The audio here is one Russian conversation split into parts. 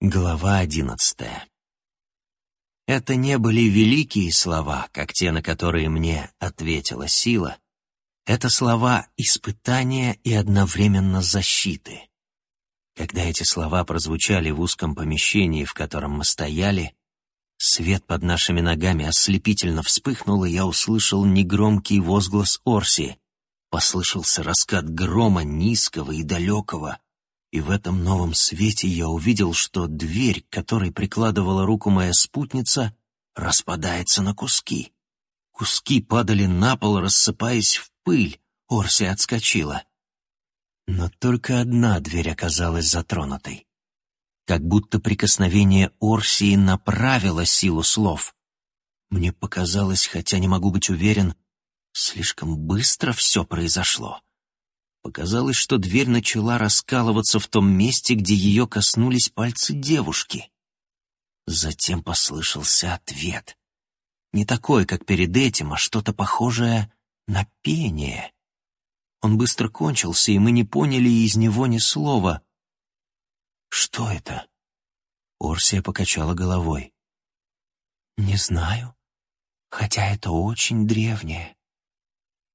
Глава одиннадцатая. Это не были великие слова, как те, на которые мне ответила сила. Это слова испытания и одновременно защиты. Когда эти слова прозвучали в узком помещении, в котором мы стояли, свет под нашими ногами ослепительно вспыхнул, и я услышал негромкий возглас Орси. Послышался раскат грома низкого и далекого, и в этом новом свете я увидел, что дверь, к которой прикладывала руку моя спутница, распадается на куски. Куски падали на пол, рассыпаясь в пыль. Орси отскочила. Но только одна дверь оказалась затронутой. Как будто прикосновение Орсии направило силу слов. Мне показалось, хотя не могу быть уверен, слишком быстро все произошло. Показалось, что дверь начала раскалываться в том месте, где ее коснулись пальцы девушки. Затем послышался ответ. Не такой, как перед этим, а что-то похожее на пение. Он быстро кончился, и мы не поняли из него ни слова. «Что это?» Орсия покачала головой. «Не знаю, хотя это очень древнее.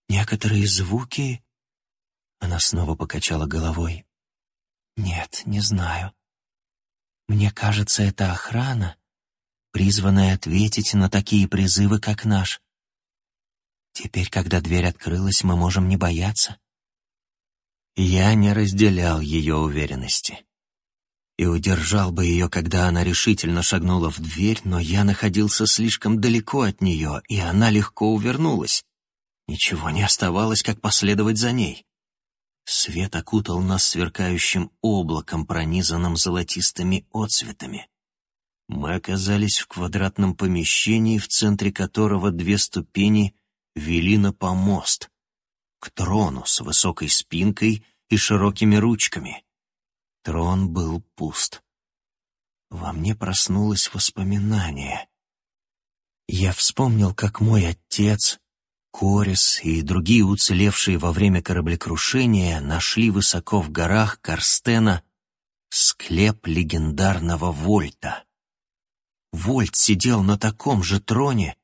Некоторые звуки она снова покачала головой. «Нет, не знаю. Мне кажется, это охрана, призванная ответить на такие призывы, как наш. Теперь, когда дверь открылась, мы можем не бояться». Я не разделял ее уверенности и удержал бы ее, когда она решительно шагнула в дверь, но я находился слишком далеко от нее, и она легко увернулась. Ничего не оставалось, как последовать за ней. Свет окутал нас сверкающим облаком, пронизанным золотистыми отцветами. Мы оказались в квадратном помещении, в центре которого две ступени вели на помост, к трону с высокой спинкой и широкими ручками. Трон был пуст. Во мне проснулось воспоминание. Я вспомнил, как мой отец Корис и другие уцелевшие во время кораблекрушения нашли высоко в горах Карстена склеп легендарного Вольта. Вольт сидел на таком же троне,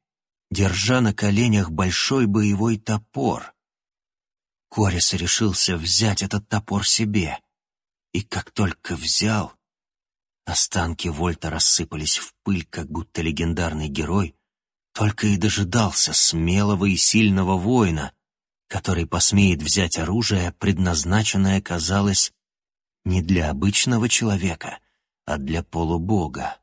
держа на коленях большой боевой топор. Корис решился взять этот топор себе, и как только взял, останки Вольта рассыпались в пыль, как будто легендарный герой только и дожидался смелого и сильного воина, который посмеет взять оружие, предназначенное, казалось, не для обычного человека, а для полубога.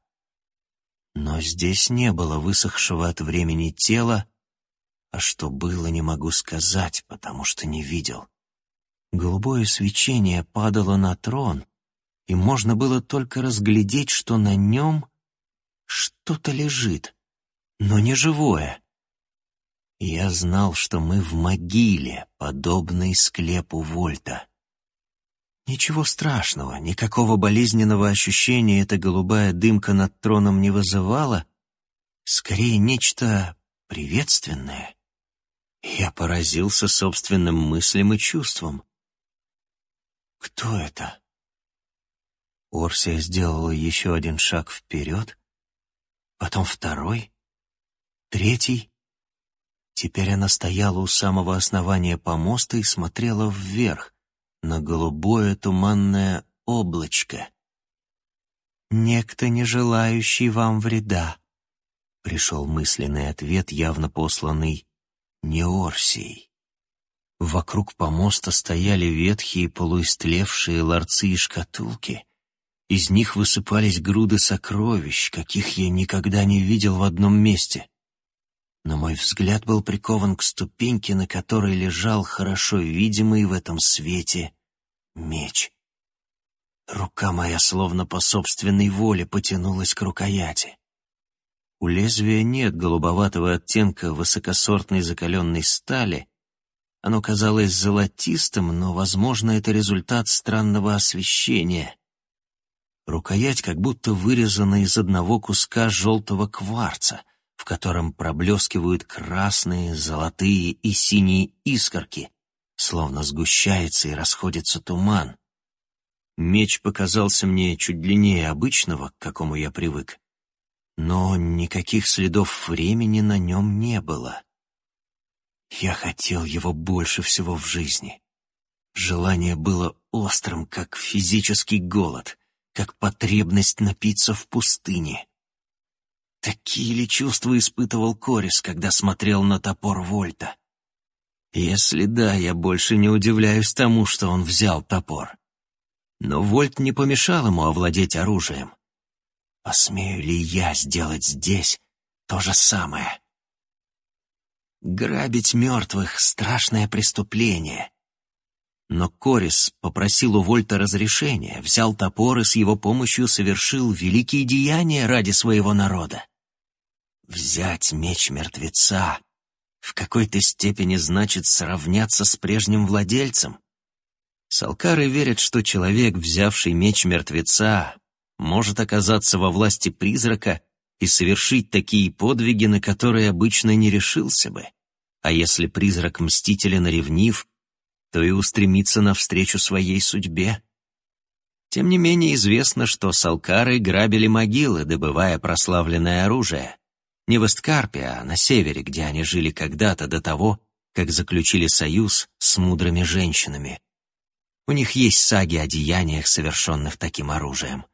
Но здесь не было высохшего от времени тела, а что было, не могу сказать, потому что не видел. Голубое свечение падало на трон, и можно было только разглядеть, что на нем что-то лежит но не живое. Я знал, что мы в могиле, подобной склепу Вольта. Ничего страшного, никакого болезненного ощущения эта голубая дымка над троном не вызывала, скорее нечто приветственное. Я поразился собственным мыслям и чувствам. Кто это? Орсия сделала еще один шаг вперед, потом второй — Третий. Теперь она стояла у самого основания помоста и смотрела вверх, на голубое туманное облачко. «Некто, не желающий вам вреда», — пришел мысленный ответ, явно посланный Неорсией. Вокруг помоста стояли ветхие полуистлевшие ларцы и шкатулки. Из них высыпались груды сокровищ, каких я никогда не видел в одном месте но мой взгляд был прикован к ступеньке, на которой лежал хорошо видимый в этом свете меч. Рука моя словно по собственной воле потянулась к рукояти. У лезвия нет голубоватого оттенка высокосортной закаленной стали. Оно казалось золотистым, но, возможно, это результат странного освещения. Рукоять как будто вырезана из одного куска желтого кварца — в котором проблескивают красные, золотые и синие искорки, словно сгущается и расходится туман. Меч показался мне чуть длиннее обычного, к какому я привык, но никаких следов времени на нем не было. Я хотел его больше всего в жизни. Желание было острым, как физический голод, как потребность напиться в пустыне. Такие ли чувства испытывал Корис, когда смотрел на топор Вольта? Если да, я больше не удивляюсь тому, что он взял топор. Но Вольт не помешал ему овладеть оружием. Посмею ли я сделать здесь то же самое? Грабить мертвых — страшное преступление. Но Корис попросил у Вольта разрешения, взял топор и с его помощью совершил великие деяния ради своего народа. Взять меч мертвеца в какой-то степени значит сравняться с прежним владельцем. Салкары верят, что человек, взявший меч мертвеца, может оказаться во власти призрака и совершить такие подвиги, на которые обычно не решился бы. А если призрак мстителя наревнив, то и устремится навстречу своей судьбе. Тем не менее известно, что салкары грабили могилы, добывая прославленное оружие. Не в Эсткарпе, а на севере, где они жили когда-то до того, как заключили союз с мудрыми женщинами. У них есть саги о деяниях, совершенных таким оружием.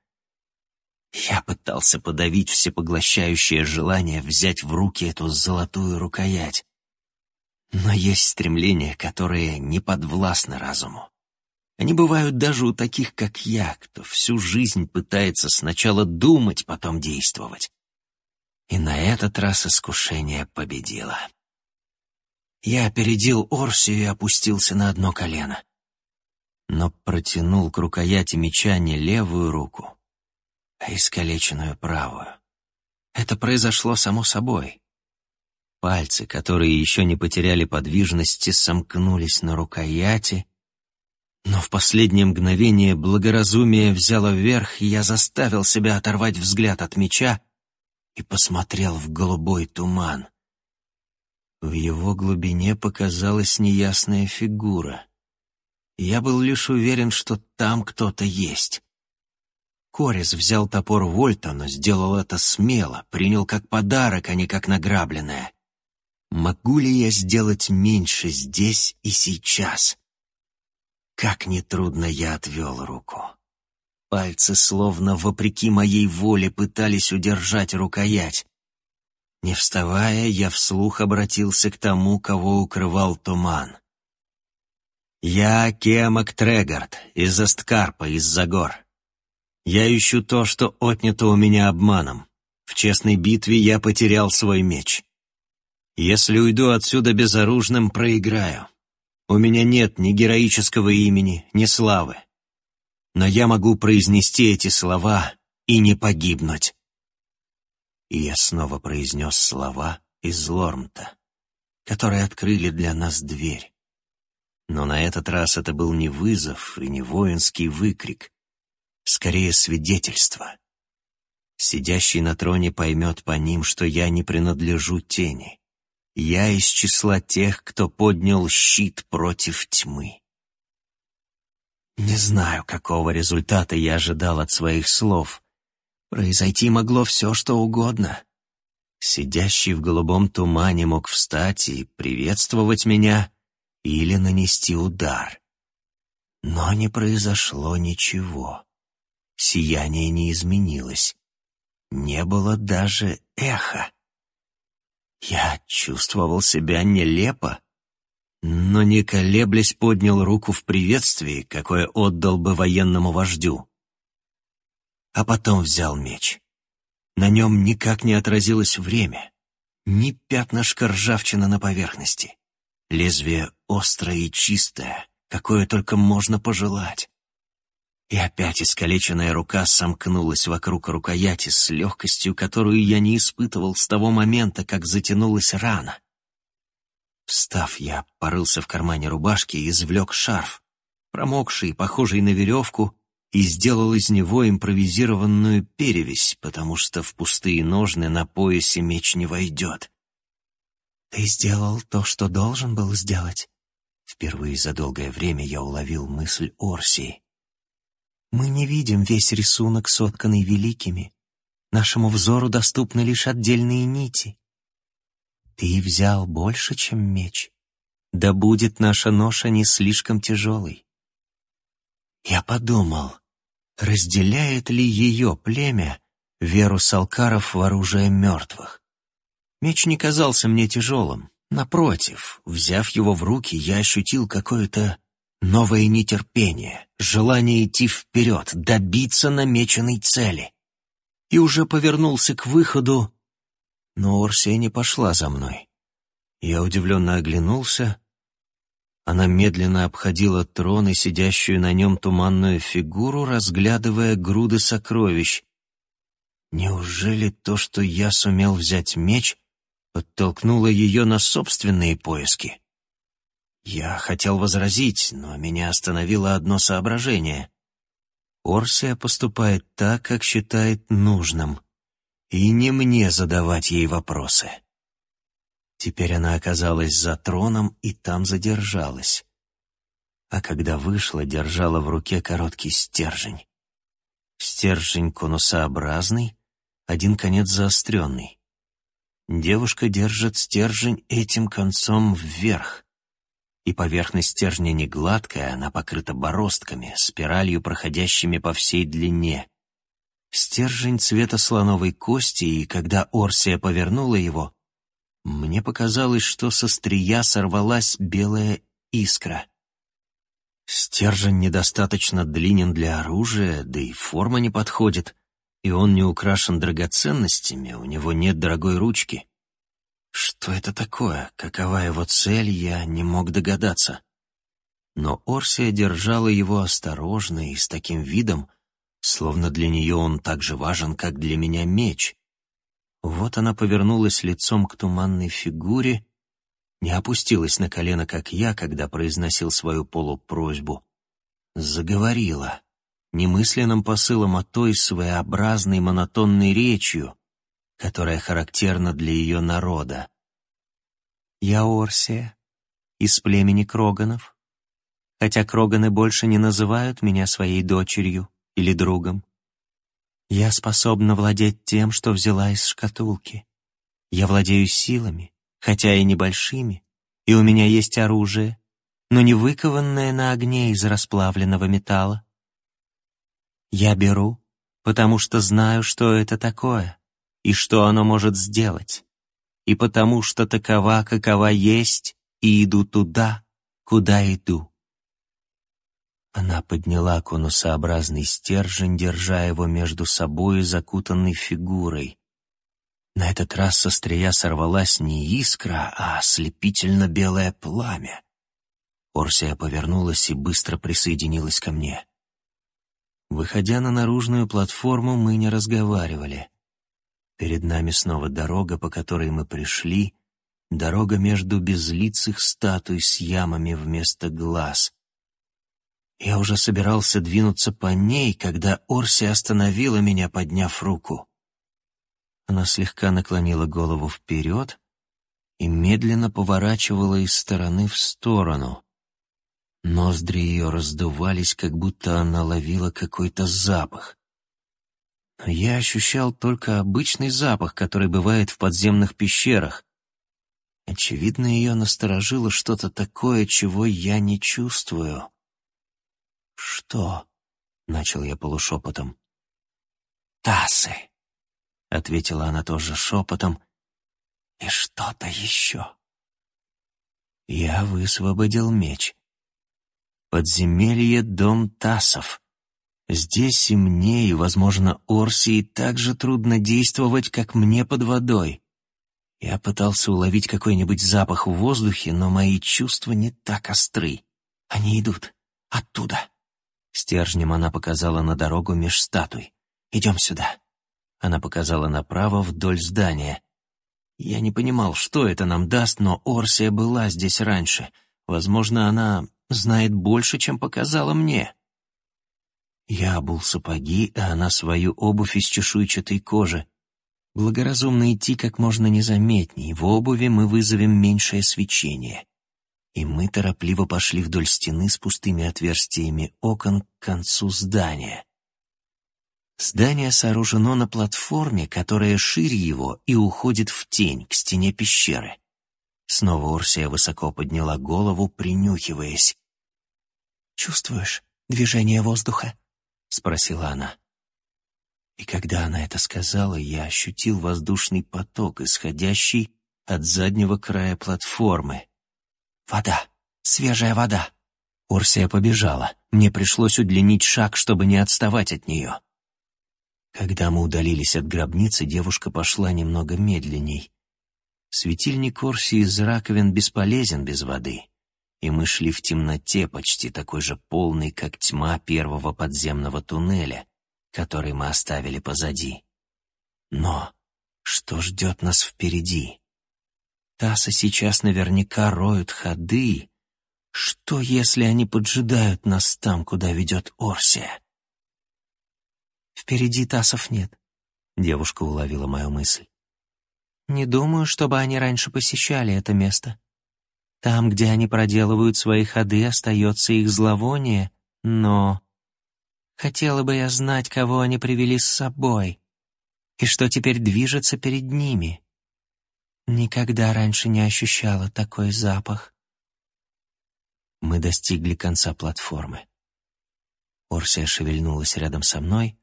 Я пытался подавить всепоглощающее желание взять в руки эту золотую рукоять. Но есть стремления, которые не подвластны разуму. Они бывают даже у таких, как я, кто всю жизнь пытается сначала думать, потом действовать. И на этот раз искушение победило. Я опередил Орсию и опустился на одно колено. Но протянул к рукояти меча не левую руку, а искалеченную правую. Это произошло само собой. Пальцы, которые еще не потеряли подвижности, сомкнулись на рукояти, но в последнее мгновение благоразумие взяло вверх, и я заставил себя оторвать взгляд от меча и посмотрел в голубой туман. В его глубине показалась неясная фигура. Я был лишь уверен, что там кто-то есть. Корис взял топор Вольта, но сделал это смело, принял как подарок, а не как награбленное. Могу ли я сделать меньше здесь и сейчас? Как нетрудно я отвел руку. Пальцы, словно вопреки моей воле, пытались удержать рукоять. Не вставая, я вслух обратился к тому, кого укрывал туман. «Я Кемак Трегард, из Эсткарпа, из-за гор. Я ищу то, что отнято у меня обманом. В честной битве я потерял свой меч. Если уйду отсюда безоружным, проиграю. У меня нет ни героического имени, ни славы но я могу произнести эти слова и не погибнуть. И я снова произнес слова из Лормта, которые открыли для нас дверь. Но на этот раз это был не вызов и не воинский выкрик, скорее свидетельство. Сидящий на троне поймет по ним, что я не принадлежу тени. Я из числа тех, кто поднял щит против тьмы. Не знаю, какого результата я ожидал от своих слов. Произойти могло все, что угодно. Сидящий в голубом тумане мог встать и приветствовать меня или нанести удар. Но не произошло ничего. Сияние не изменилось. Не было даже эха. Я чувствовал себя нелепо, но не колеблясь поднял руку в приветствии, какое отдал бы военному вождю. А потом взял меч. На нем никак не отразилось время, ни пятнышко ржавчины на поверхности. Лезвие острое и чистое, какое только можно пожелать. И опять искалеченная рука сомкнулась вокруг рукояти с легкостью, которую я не испытывал с того момента, как затянулась рана. Встав, я порылся в кармане рубашки и извлек шарф, промокший, похожий на веревку, и сделал из него импровизированную перевязь, потому что в пустые ножны на поясе меч не войдет. «Ты сделал то, что должен был сделать?» Впервые за долгое время я уловил мысль Орсии. Мы не видим весь рисунок, сотканный великими. Нашему взору доступны лишь отдельные нити. Ты взял больше, чем меч. Да будет наша ноша не слишком тяжелой. Я подумал, разделяет ли ее племя веру салкаров в оружие мертвых. Меч не казался мне тяжелым. Напротив, взяв его в руки, я ощутил какое-то новое нетерпение, желание идти вперед, добиться намеченной цели. И уже повернулся к выходу, но Орсия не пошла за мной. Я удивленно оглянулся. Она медленно обходила трон и сидящую на нем туманную фигуру, разглядывая груды сокровищ. Неужели то, что я сумел взять меч, подтолкнуло ее на собственные поиски? Я хотел возразить, но меня остановило одно соображение. Орсия поступает так, как считает нужным, и не мне задавать ей вопросы. Теперь она оказалась за троном и там задержалась. А когда вышла, держала в руке короткий стержень. Стержень конусообразный, один конец заостренный. Девушка держит стержень этим концом вверх, и поверхность стержня не гладкая, она покрыта бороздками, спиралью, проходящими по всей длине. Стержень цвета слоновой кости, и когда Орсия повернула его, мне показалось, что со стрия сорвалась белая искра. Стержень недостаточно длинен для оружия, да и форма не подходит, и он не украшен драгоценностями, у него нет дорогой ручки. Что это такое? Какова его цель, я не мог догадаться. Но Орсия держала его осторожно и с таким видом, словно для нее он так же важен, как для меня меч. Вот она повернулась лицом к туманной фигуре, не опустилась на колено, как я, когда произносил свою полупросьбу. Заговорила, немысленным посылом, а той своеобразной монотонной речью, которая характерна для ее народа. «Я Орсия, из племени Кроганов, хотя Кроганы больше не называют меня своей дочерью или другом. Я способна владеть тем, что взяла из шкатулки. Я владею силами, хотя и небольшими, и у меня есть оружие, но не выкованное на огне из расплавленного металла. Я беру, потому что знаю, что это такое и что оно может сделать, и потому что такова, какова есть, и иду туда, куда иду. Она подняла конусообразный стержень, держа его между собой закутанной фигурой. На этот раз со стрия сорвалась не искра, а ослепительно белое пламя. Орсия повернулась и быстро присоединилась ко мне. Выходя на наружную платформу, мы не разговаривали. Перед нами снова дорога, по которой мы пришли, дорога между безлицых статуй с ямами вместо глаз. Я уже собирался двинуться по ней, когда Орси остановила меня, подняв руку. Она слегка наклонила голову вперед и медленно поворачивала из стороны в сторону. Ноздри ее раздувались, как будто она ловила какой-то запах но я ощущал только обычный запах, который бывает в подземных пещерах. Очевидно, ее насторожило что-то такое, чего я не чувствую. «Что?» — начал я полушепотом. «Тасы», — ответила она тоже шепотом, — «и что-то еще». Я высвободил меч. Подземелье — дом Тасов. Здесь и мне, и, возможно, Орсии так же трудно действовать, как мне под водой. Я пытался уловить какой-нибудь запах в воздухе, но мои чувства не так остры. Они идут. Оттуда. Стержнем она показала на дорогу меж статуй. «Идем сюда». Она показала направо вдоль здания. Я не понимал, что это нам даст, но Орсия была здесь раньше. Возможно, она знает больше, чем показала мне. Я обул сапоги, а она свою обувь из чешуйчатой кожи. Благоразумно идти как можно незаметней, в обуви мы вызовем меньшее свечение. и мы торопливо пошли вдоль стены с пустыми отверстиями окон к концу здания. Здание сооружено на платформе, которая шире его и уходит в тень, к стене пещеры. Снова Урсия высоко подняла голову, принюхиваясь. «Чувствуешь движение воздуха?» — спросила она. И когда она это сказала, я ощутил воздушный поток, исходящий от заднего края платформы. «Вода! Свежая вода!» Урсия побежала. Мне пришлось удлинить шаг, чтобы не отставать от нее. Когда мы удалились от гробницы, девушка пошла немного медленней. Светильник Орси из раковин бесполезен без воды, и мы шли в темноте, почти такой же полной, как тьма первого подземного туннеля, который мы оставили позади. Но что ждет нас впереди? Таса сейчас наверняка роют ходы. Что, если они поджидают нас там, куда ведет Орсия? Впереди Тасов нет. Девушка уловила мою мысль. Не думаю, чтобы они раньше посещали это место. Там, где они проделывают свои ходы, остается их зловоние, но... Хотела бы я знать, кого они привели с собой, и что теперь движется перед ними. Никогда раньше не ощущала такой запах. Мы достигли конца платформы. Орсия шевельнулась рядом со мной,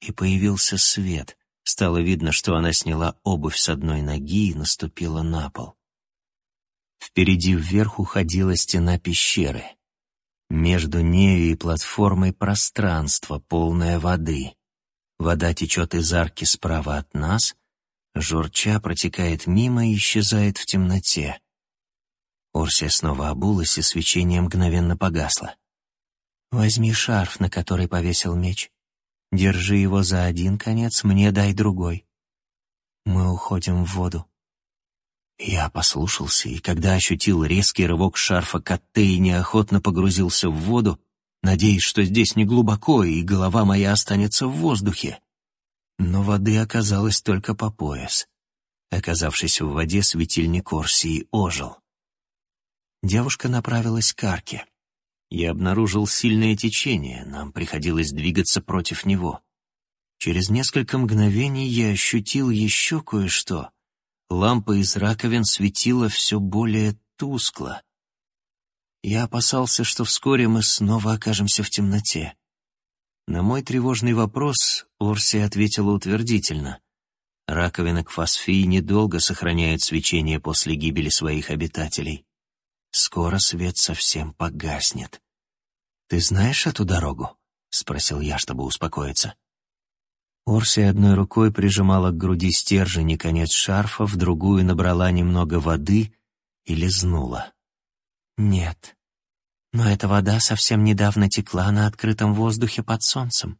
и появился свет, Стало видно, что она сняла обувь с одной ноги и наступила на пол. Впереди вверх уходила стена пещеры. Между нею и платформой пространство, полное воды. Вода течет из арки справа от нас, журча протекает мимо и исчезает в темноте. Орсия снова обулась, и свечение мгновенно погасло. «Возьми шарф, на который повесил меч. Держи его за один конец, мне дай другой. Мы уходим в воду. Я послушался, и когда ощутил резкий рывок шарфа Катте и неохотно погрузился в воду, надеясь, что здесь не глубоко, и голова моя останется в воздухе. Но воды оказалось только по пояс. Оказавшись в воде, светильник Орсии ожил. Девушка направилась к арке я обнаружил сильное течение, нам приходилось двигаться против него. Через несколько мгновений я ощутил еще кое-что. Лампа из раковин светила все более тускло. Я опасался, что вскоре мы снова окажемся в темноте. На мой тревожный вопрос Орси ответила утвердительно. Раковина Кфасфии недолго сохраняет свечение после гибели своих обитателей. Скоро свет совсем погаснет. «Ты знаешь эту дорогу?» — спросил я, чтобы успокоиться. Орси одной рукой прижимала к груди стержень и конец шарфа, в другую набрала немного воды и лизнула. «Нет, но эта вода совсем недавно текла на открытом воздухе под солнцем.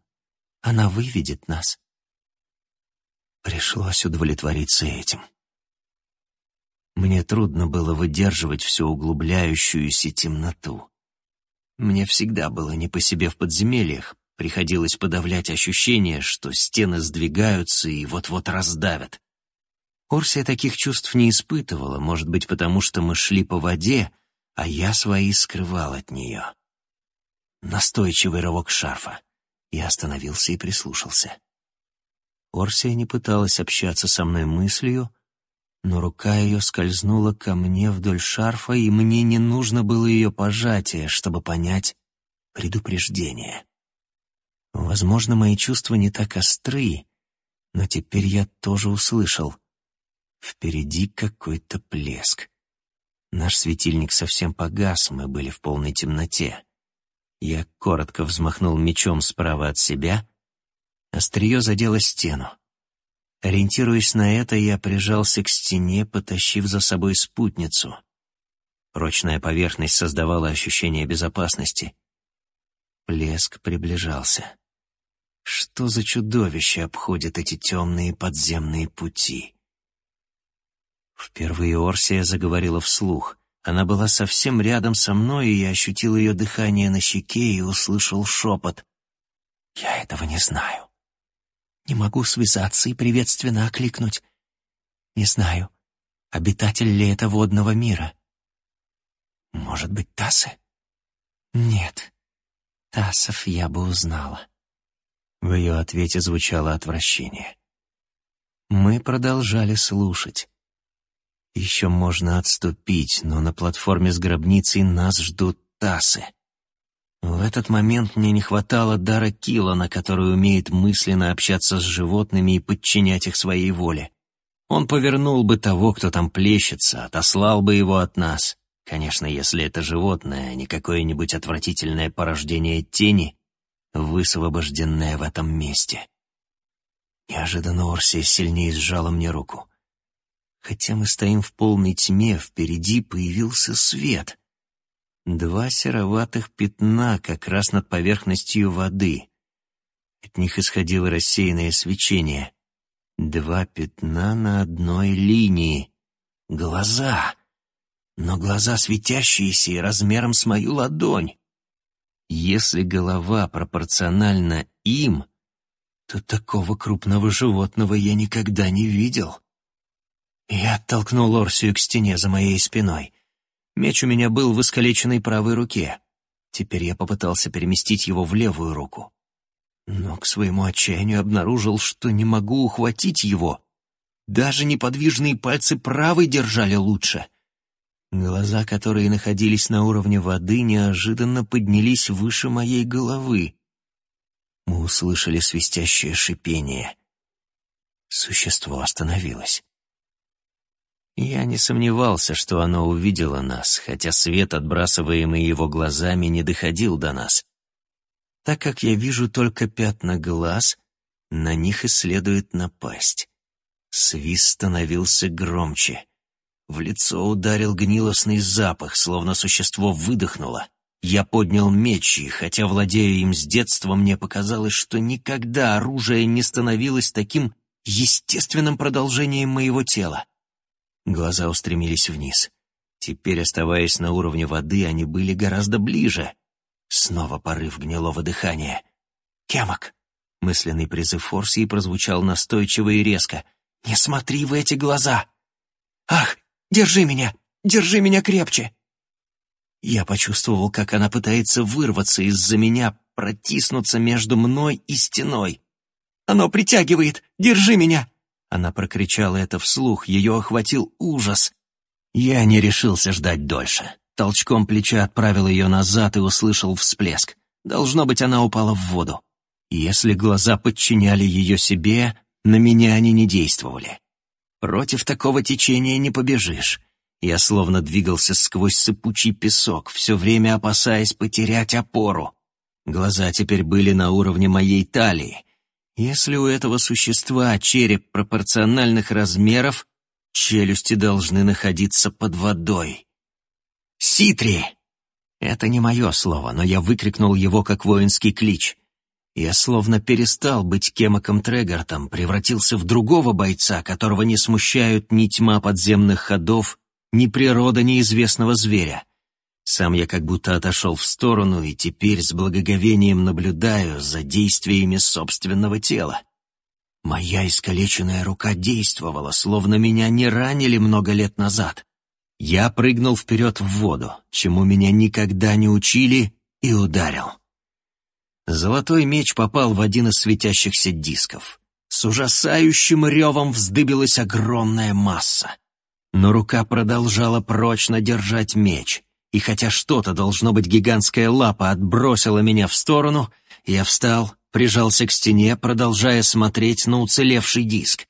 Она выведет нас». Пришлось удовлетвориться этим. Мне трудно было выдерживать всю углубляющуюся темноту. Мне всегда было не по себе в подземельях, приходилось подавлять ощущение, что стены сдвигаются и вот-вот раздавят. Орсия таких чувств не испытывала, может быть, потому что мы шли по воде, а я свои скрывал от нее. Настойчивый рывок шарфа. Я остановился и прислушался. Орсия не пыталась общаться со мной мыслью, но рука ее скользнула ко мне вдоль шарфа, и мне не нужно было ее пожатие, чтобы понять предупреждение. Возможно, мои чувства не так остры, но теперь я тоже услышал. Впереди какой-то плеск. Наш светильник совсем погас, мы были в полной темноте. Я коротко взмахнул мечом справа от себя, острие задело стену. Ориентируясь на это, я прижался к стене, потащив за собой спутницу. Прочная поверхность создавала ощущение безопасности. Плеск приближался. Что за чудовище обходит эти темные подземные пути? Впервые Орсия заговорила вслух. Она была совсем рядом со мной, и я ощутил ее дыхание на щеке и услышал шепот. «Я этого не знаю». Не могу связаться и приветственно окликнуть. Не знаю, обитатель ли это водного мира. Может быть, Тасы? Нет, Тасов я бы узнала. В ее ответе звучало отвращение. Мы продолжали слушать. Еще можно отступить, но на платформе с гробницей нас ждут Тасы. В этот момент мне не хватало дара Килана, который умеет мысленно общаться с животными и подчинять их своей воле. Он повернул бы того, кто там плещется, отослал бы его от нас. Конечно, если это животное, а не какое-нибудь отвратительное порождение тени, высвобожденное в этом месте. Неожиданно Орсия сильнее сжала мне руку. Хотя мы стоим в полной тьме, впереди появился свет. Два сероватых пятна как раз над поверхностью воды. От них исходило рассеянное свечение. Два пятна на одной линии. Глаза. Но глаза светящиеся и размером с мою ладонь. Если голова пропорциональна им, то такого крупного животного я никогда не видел. Я оттолкнул Орсию к стене за моей спиной. Меч у меня был в искалеченной правой руке. Теперь я попытался переместить его в левую руку. Но к своему отчаянию обнаружил, что не могу ухватить его. Даже неподвижные пальцы правой держали лучше. Глаза, которые находились на уровне воды, неожиданно поднялись выше моей головы. Мы услышали свистящее шипение. Существо остановилось. Я не сомневался, что оно увидело нас, хотя свет, отбрасываемый его глазами, не доходил до нас. Так как я вижу только пятна глаз, на них и следует напасть. Свист становился громче. В лицо ударил гнилостный запах, словно существо выдохнуло. Я поднял меч, и хотя владею им с детства, мне показалось, что никогда оружие не становилось таким естественным продолжением моего тела. Глаза устремились вниз. Теперь, оставаясь на уровне воды, они были гораздо ближе. Снова порыв гнилого дыхания. «Кемок!» Мысленный призыв Форсии прозвучал настойчиво и резко. «Не смотри в эти глаза!» «Ах, держи меня! Держи меня крепче!» Я почувствовал, как она пытается вырваться из-за меня, протиснуться между мной и стеной. «Оно притягивает! Держи меня!» Она прокричала это вслух, ее охватил ужас. Я не решился ждать дольше. Толчком плеча отправил ее назад и услышал всплеск. Должно быть, она упала в воду. Если глаза подчиняли ее себе, на меня они не действовали. Против такого течения не побежишь. Я словно двигался сквозь сыпучий песок, все время опасаясь потерять опору. Глаза теперь были на уровне моей талии, если у этого существа череп пропорциональных размеров, челюсти должны находиться под водой. «Ситри!» Это не мое слово, но я выкрикнул его как воинский клич. Я словно перестал быть Кемаком Трегартом, превратился в другого бойца, которого не смущают ни тьма подземных ходов, ни природа неизвестного зверя. Сам я как будто отошел в сторону и теперь с благоговением наблюдаю за действиями собственного тела. Моя искалеченная рука действовала, словно меня не ранили много лет назад. Я прыгнул вперед в воду, чему меня никогда не учили, и ударил. Золотой меч попал в один из светящихся дисков. С ужасающим ревом вздыбилась огромная масса. Но рука продолжала прочно держать меч — и хотя что-то, должно быть гигантская лапа, отбросила меня в сторону, я встал, прижался к стене, продолжая смотреть на уцелевший диск.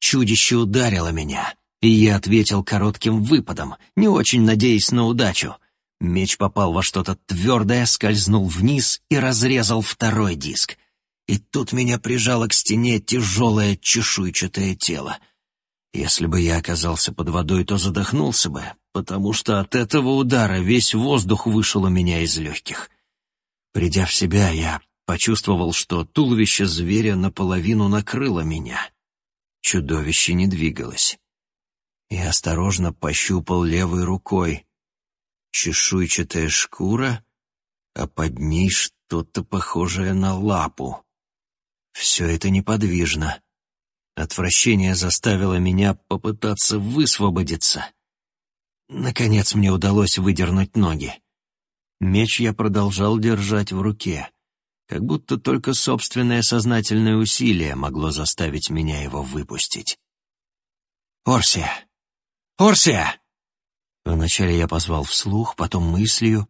Чудище ударило меня, и я ответил коротким выпадом, не очень надеясь на удачу. Меч попал во что-то твердое, скользнул вниз и разрезал второй диск. И тут меня прижало к стене тяжелое чешуйчатое тело. Если бы я оказался под водой, то задохнулся бы, потому что от этого удара весь воздух вышел у меня из легких. Придя в себя, я почувствовал, что туловище зверя наполовину накрыло меня. Чудовище не двигалось. Я осторожно пощупал левой рукой. Чешуйчатая шкура, а под ней что-то похожее на лапу. Все это неподвижно. Отвращение заставило меня попытаться высвободиться. наконец мне удалось выдернуть ноги. Меч я продолжал держать в руке, как будто только собственное сознательное усилие могло заставить меня его выпустить. «Орсия! Орсия!» Вначале я позвал вслух, потом мыслью.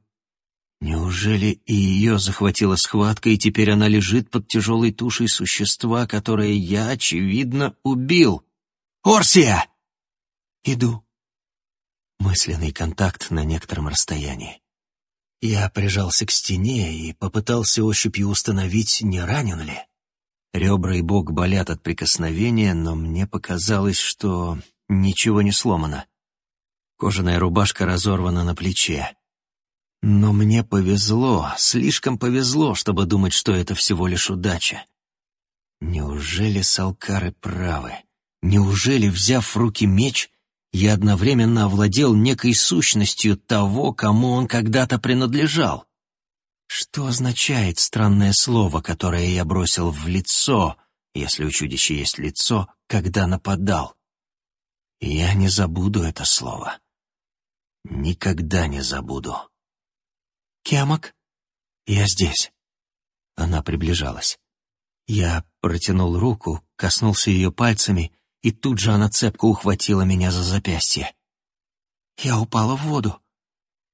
Неужели и ее захватила схватка, и теперь она лежит под тяжелой тушей существа, которое я, очевидно, убил? «Орсия!» «Иду». Мысленный контакт на некотором расстоянии. Я прижался к стене и попытался ощупью установить, не ранен ли. Ребра и бок болят от прикосновения, но мне показалось, что ничего не сломано. Кожаная рубашка разорвана на плече. Но мне повезло, слишком повезло, чтобы думать, что это всего лишь удача. Неужели салкары правы? Неужели, взяв в руки меч, я одновременно овладел некой сущностью того, кому он когда-то принадлежал. Что означает странное слово, которое я бросил в лицо, если у чудища есть лицо, когда нападал? Я не забуду это слово. Никогда не забуду. «Кемок?» «Я здесь». Она приближалась. Я протянул руку, коснулся ее пальцами и тут же она цепко ухватила меня за запястье. Я упала в воду.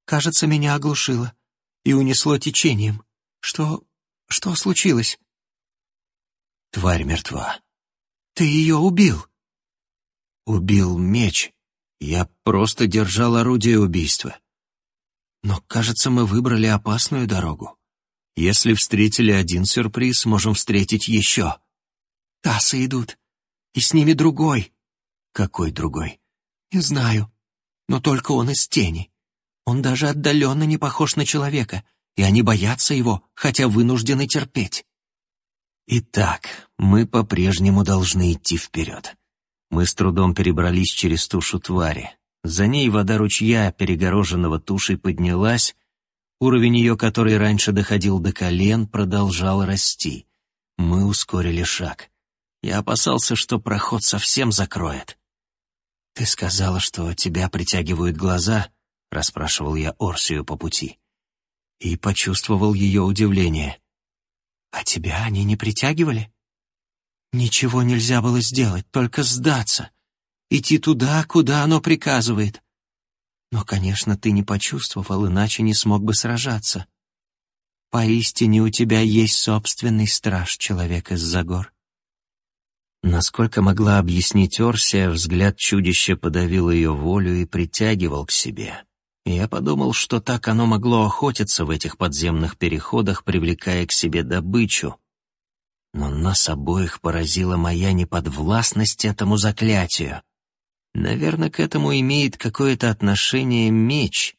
Кажется, меня оглушило и унесло течением. Что... что случилось? Тварь мертва. Ты ее убил? Убил меч. Я просто держал орудие убийства. Но, кажется, мы выбрали опасную дорогу. Если встретили один сюрприз, можем встретить еще. Тасы идут и с ними другой. Какой другой? Не знаю, но только он из тени. Он даже отдаленно не похож на человека, и они боятся его, хотя вынуждены терпеть. Итак, мы по-прежнему должны идти вперед. Мы с трудом перебрались через тушу твари. За ней вода ручья, перегороженного тушей, поднялась. Уровень ее, который раньше доходил до колен, продолжал расти. Мы ускорили шаг. Я опасался, что проход совсем закроет. «Ты сказала, что тебя притягивают глаза?» — расспрашивал я Орсию по пути. И почувствовал ее удивление. «А тебя они не притягивали?» «Ничего нельзя было сделать, только сдаться, идти туда, куда оно приказывает. Но, конечно, ты не почувствовал, иначе не смог бы сражаться. Поистине у тебя есть собственный страж, человек из-за гор. Насколько могла объяснить Орсия, взгляд чудища подавил ее волю и притягивал к себе. я подумал, что так оно могло охотиться в этих подземных переходах, привлекая к себе добычу. Но нас обоих поразила моя неподвластность этому заклятию. Наверное, к этому имеет какое-то отношение меч.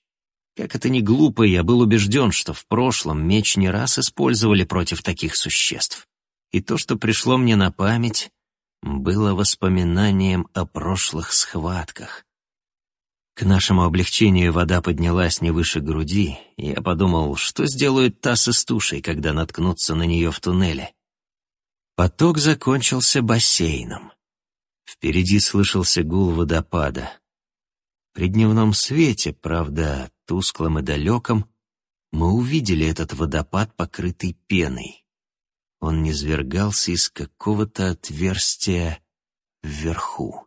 Как это ни глупо, я был убежден, что в прошлом меч не раз использовали против таких существ. И то, что пришло мне на память, было воспоминанием о прошлых схватках. К нашему облегчению вода поднялась не выше груди, и я подумал, что сделают таз с тушей, когда наткнутся на нее в туннеле. Поток закончился бассейном. Впереди слышался гул водопада. При дневном свете, правда, тусклом и далеком, мы увидели этот водопад, покрытый пеной. Он низвергался из какого-то отверстия вверху.